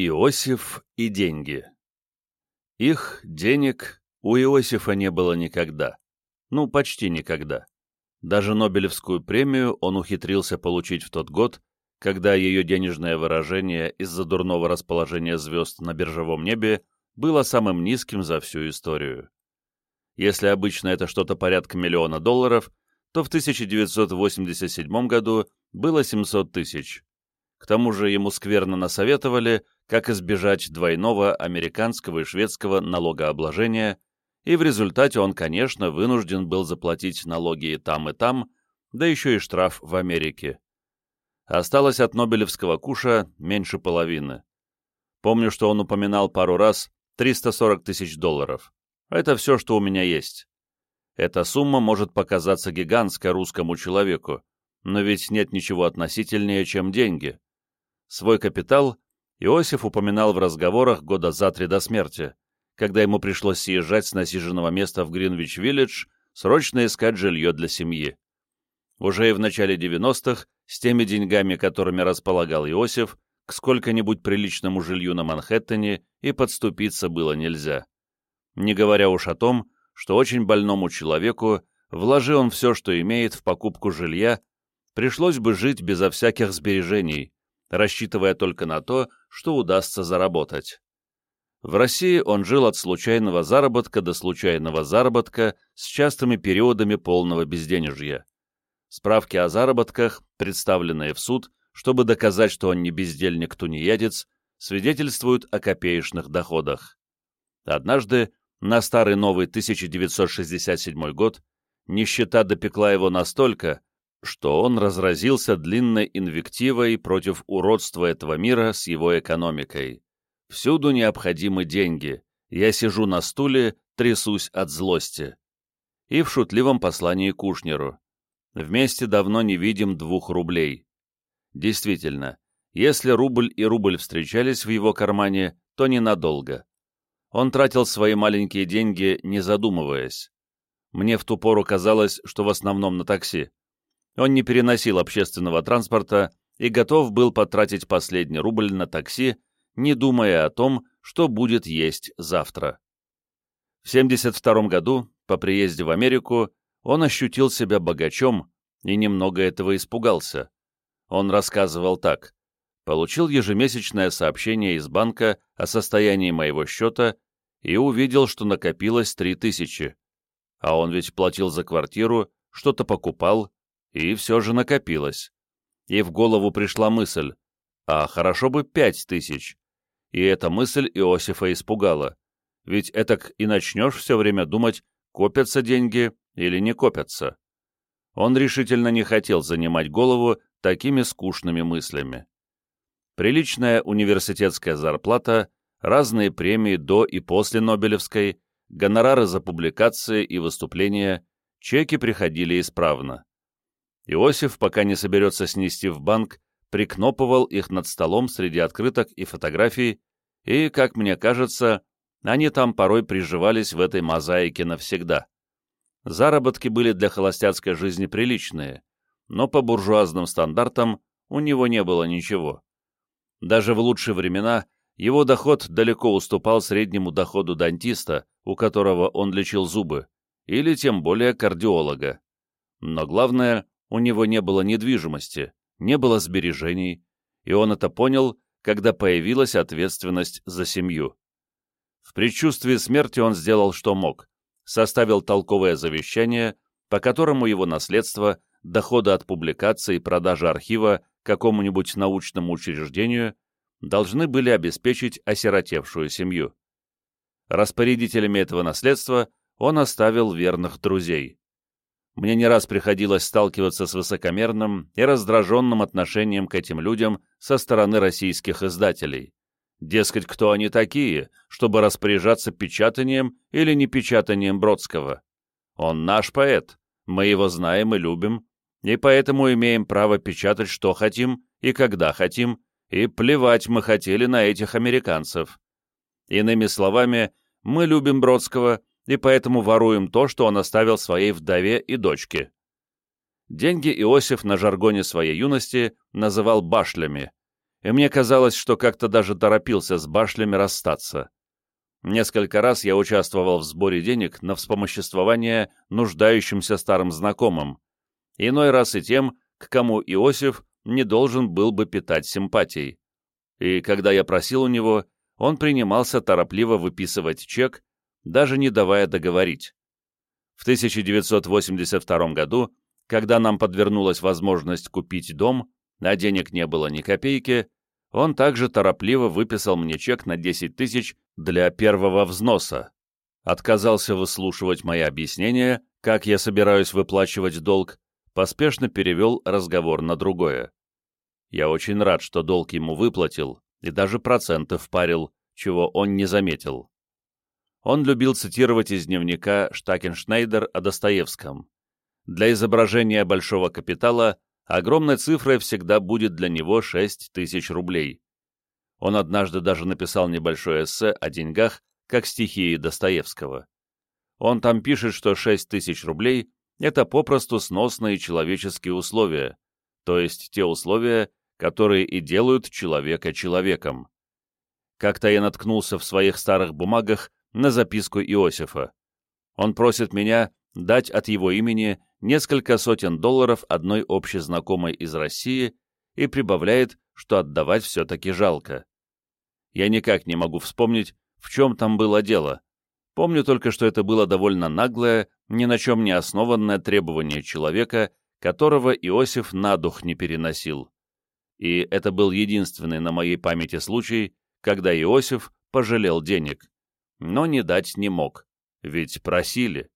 Иосиф и деньги. Их, денег, у Иосифа не было никогда. Ну, почти никогда. Даже Нобелевскую премию он ухитрился получить в тот год, когда ее денежное выражение из-за дурного расположения звезд на биржевом небе было самым низким за всю историю. Если обычно это что-то порядка миллиона долларов, то в 1987 году было 700 тысяч. К тому же ему скверно насоветовали, как избежать двойного американского и шведского налогообложения, и в результате он, конечно, вынужден был заплатить налоги и там, и там, да еще и штраф в Америке. Осталось от Нобелевского куша меньше половины. Помню, что он упоминал пару раз 340 тысяч долларов. Это все, что у меня есть. Эта сумма может показаться гигантской русскому человеку, но ведь нет ничего относительнее, чем деньги. Свой капитал Иосиф упоминал в разговорах года за три до смерти, когда ему пришлось съезжать с насиженного места в Гринвич-Виллидж, срочно искать жилье для семьи. Уже и в начале 90-х, с теми деньгами, которыми располагал Иосиф, к сколько-нибудь приличному жилью на Манхэттене и подступиться было нельзя. Не говоря уж о том, что очень больному человеку, вложи он все, что имеет в покупку жилья, пришлось бы жить безо всяких сбережений, рассчитывая только на то, что удастся заработать. В России он жил от случайного заработка до случайного заработка с частыми периодами полного безденежья. Справки о заработках, представленные в суд, чтобы доказать, что он не бездельник-тунеядец, свидетельствуют о копеечных доходах. Однажды, на старый новый 1967 год, нищета допекла его настолько, что он разразился длинной инвективой против уродства этого мира с его экономикой. Всюду необходимы деньги. Я сижу на стуле, трясусь от злости. И в шутливом послании Кушнеру. Вместе давно не видим двух рублей. Действительно, если рубль и рубль встречались в его кармане, то ненадолго. Он тратил свои маленькие деньги, не задумываясь. Мне в ту пору казалось, что в основном на такси. Он не переносил общественного транспорта и готов был потратить последний рубль на такси, не думая о том, что будет есть завтра. В 1972 году, по приезде в Америку, он ощутил себя богачом и немного этого испугался. Он рассказывал так. «Получил ежемесячное сообщение из банка о состоянии моего счета и увидел, что накопилось 3000. А он ведь платил за квартиру, что-то покупал, и все же накопилось. И в голову пришла мысль, а хорошо бы пять тысяч. И эта мысль Иосифа испугала. Ведь этак и начнешь все время думать, копятся деньги или не копятся. Он решительно не хотел занимать голову такими скучными мыслями. Приличная университетская зарплата, разные премии до и после Нобелевской, гонорары за публикации и выступления, чеки приходили исправно. Иосиф, пока не соберется снести в банк, прикнопывал их над столом среди открыток и фотографий, и, как мне кажется, они там порой приживались в этой мозаике навсегда. Заработки были для холостяцкой жизни приличные, но по буржуазным стандартам у него не было ничего. Даже в лучшие времена его доход далеко уступал среднему доходу дантиста, у которого он лечил зубы, или тем более кардиолога. Но главное, у него не было недвижимости, не было сбережений, и он это понял, когда появилась ответственность за семью. В предчувствии смерти он сделал, что мог, составил толковое завещание, по которому его наследство, доходы от публикации и продажи архива какому-нибудь научному учреждению должны были обеспечить осиротевшую семью. Распорядителями этого наследства он оставил верных друзей. Мне не раз приходилось сталкиваться с высокомерным и раздраженным отношением к этим людям со стороны российских издателей. Дескать, кто они такие, чтобы распоряжаться печатанием или непечатанием Бродского? Он наш поэт, мы его знаем и любим, и поэтому имеем право печатать, что хотим и когда хотим, и плевать мы хотели на этих американцев. Иными словами, мы любим Бродского и поэтому воруем то, что он оставил своей вдове и дочке. Деньги Иосиф на жаргоне своей юности называл башлями, и мне казалось, что как-то даже торопился с башлями расстаться. Несколько раз я участвовал в сборе денег на вспомоществование нуждающимся старым знакомым, иной раз и тем, к кому Иосиф не должен был бы питать симпатий. И когда я просил у него, он принимался торопливо выписывать чек, даже не давая договорить. В 1982 году, когда нам подвернулась возможность купить дом, а денег не было ни копейки, он также торопливо выписал мне чек на 10 тысяч для первого взноса. Отказался выслушивать мои объяснения, как я собираюсь выплачивать долг, поспешно перевел разговор на другое. Я очень рад, что долг ему выплатил, и даже проценты впарил, чего он не заметил. Он любил цитировать из дневника Штакеншнейдер о Достоевском. Для изображения большого капитала огромной цифрой всегда будет для него 6 тысяч рублей. Он однажды даже написал небольшое эссе о деньгах, как стихии Достоевского. Он там пишет, что 6 тысяч рублей – это попросту сносные человеческие условия, то есть те условия, которые и делают человека человеком. Как-то я наткнулся в своих старых бумагах на записку Иосифа. Он просит меня дать от его имени несколько сотен долларов одной общей знакомой из России и прибавляет, что отдавать все-таки жалко. Я никак не могу вспомнить, в чем там было дело. Помню только, что это было довольно наглое, ни на чем не основанное требование человека, которого Иосиф на дух не переносил и это был единственный на моей памяти случай, когда Иосиф пожалел денег, но не дать не мог, ведь просили.